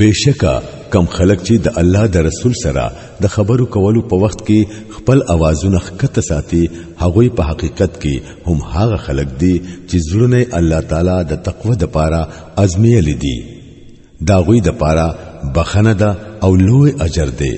بشکا کم خلق چې د الله د رسول سره د خبرو کولو په وخت کې خپل اوازونه خکته ساتي هغه په حقیقت کې هم هغه خلق دي چې زړونه الله تعالی د تقوه د پاره ازمیلې دي دا غوي د پاره بخنه ده او لوی اجر دی